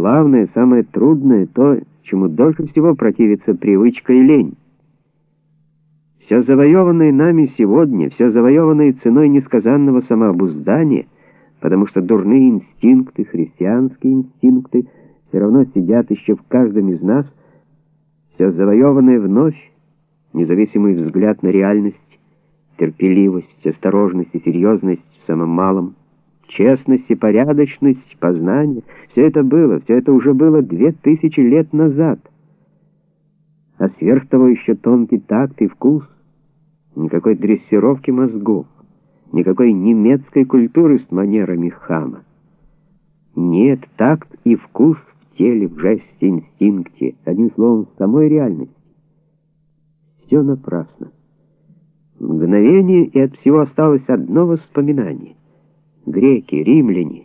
главное, самое трудное, то, чему дольше всего противится привычка и лень. Все завоеванное нами сегодня, все завоеванное ценой несказанного самообуздания, потому что дурные инстинкты, христианские инстинкты, все равно сидят еще в каждом из нас, все завоеванное вновь, независимый взгляд на реальность, терпеливость, осторожность и серьезность в самом малом, честность и порядочность, познание — все это было, все это уже было две тысячи лет назад. А сверх того еще тонкий такт и вкус, никакой дрессировки мозгов, никакой немецкой культуры с манерами хама. Нет, такт и вкус в теле, в жесте, инстинкте, одним словом, в самой реальности. Все напрасно. Мгновение, и от всего осталось одно воспоминание греки, римляне,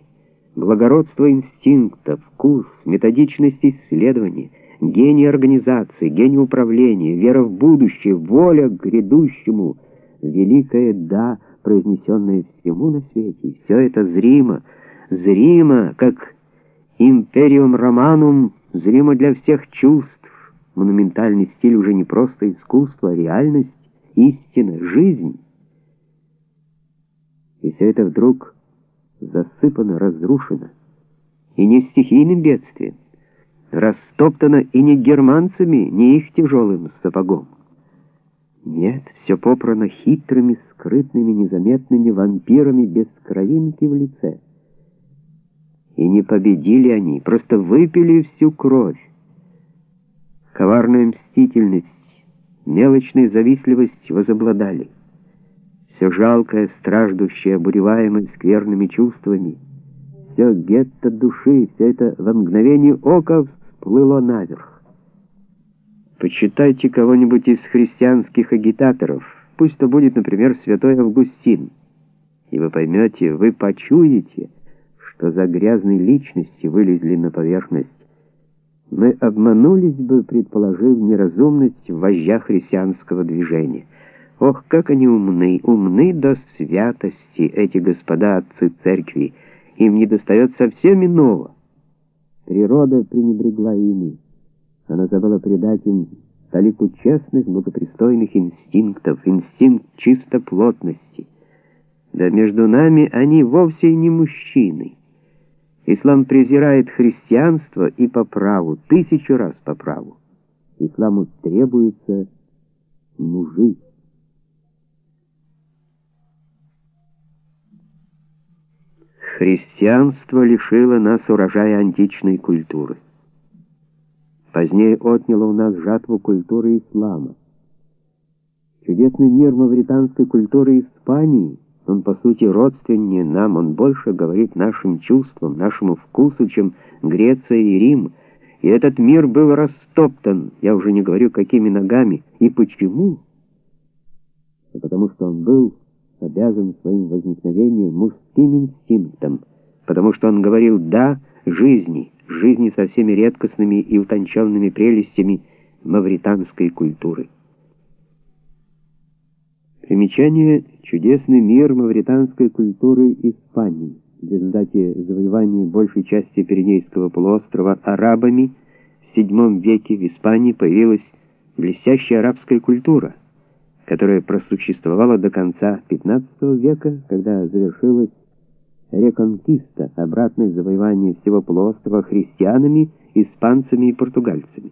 благородство инстинкта, вкус, методичность исследования, гений организации, гений управления, вера в будущее, воля к грядущему, великое «да», произнесенное всему на свете. все это зримо, зримо, как империум романум, зримо для всех чувств. Монументальный стиль уже не просто искусство, а реальность, истина, жизнь. И все это вдруг засыпано, разрушено. И не стихийным бедствием, растоптано и не германцами, не их тяжелым сапогом. Нет, все попрано хитрыми, скрытными, незаметными вампирами без кровинки в лице. И не победили они, просто выпили всю кровь. Коварная мстительность, мелочная завистливость возобладали все жалкое, страждущее, обуреваемое скверными чувствами, все гетто души, все это во мгновение ока всплыло наверх. Почитайте кого-нибудь из христианских агитаторов, пусть то будет, например, святой Августин, и вы поймете, вы почуете, что за грязные личности вылезли на поверхность. Мы обманулись бы, предположив неразумность вождя христианского движения. Ох, как они умны, умны до святости, эти господа отцы церкви. Им не достает совсем иного. Природа пренебрегла ими. Она забыла придать им талику честных, благопристойных инстинктов, инстинкт чистоплотности. Да между нами они вовсе не мужчины. Ислам презирает христианство и по праву, тысячу раз по праву. Исламу требуется мужик. Христианство лишило нас урожая античной культуры. Позднее отняло у нас жатву культуры ислама. Чудесный мир мавританской культуры Испании, он по сути родственнее нам, он больше говорит нашим чувствам, нашему вкусу, чем Греция и Рим. И этот мир был растоптан, я уже не говорю какими ногами. И почему? потому что он был обязан своим возникновением мужским инстинктом, потому что он говорил «да» жизни, жизни со всеми редкостными и утонченными прелестями мавританской культуры. Примечание «Чудесный мир мавританской культуры Испании» в результате завоевания большей части Пиренейского полуострова арабами в VII веке в Испании появилась блестящая арабская культура – которая просуществовала до конца XV века, когда завершилась реконкиста, обратное завоевание всего полуострова христианами, испанцами и португальцами.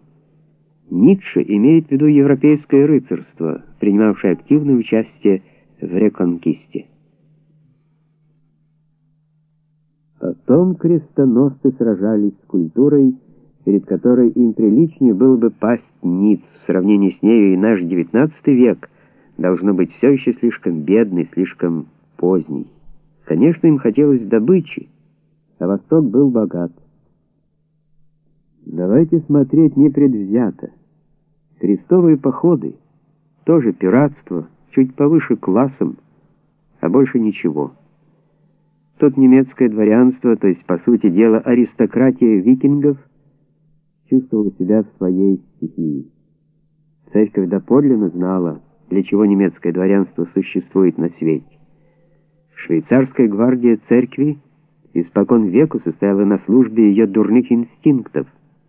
Ницше имеет в виду европейское рыцарство, принимавшее активное участие в реконкисте. Потом крестоносцы сражались с культурой, перед которой им приличнее было бы пасть ниц. В сравнении с нею и наш XIX век должно быть все еще слишком бедный, слишком поздний. Конечно, им хотелось добычи, а Восток был богат. Давайте смотреть непредвзято. Крестовые походы, тоже пиратство, чуть повыше классом, а больше ничего. Тут немецкое дворянство, то есть, по сути дела, аристократия викингов, чувствовала себя в своей стихии. Церковь доподлинно знала, для чего немецкое дворянство существует на свете. Швейцарская гвардия церкви испокон веку состояла на службе ее дурных инстинктов —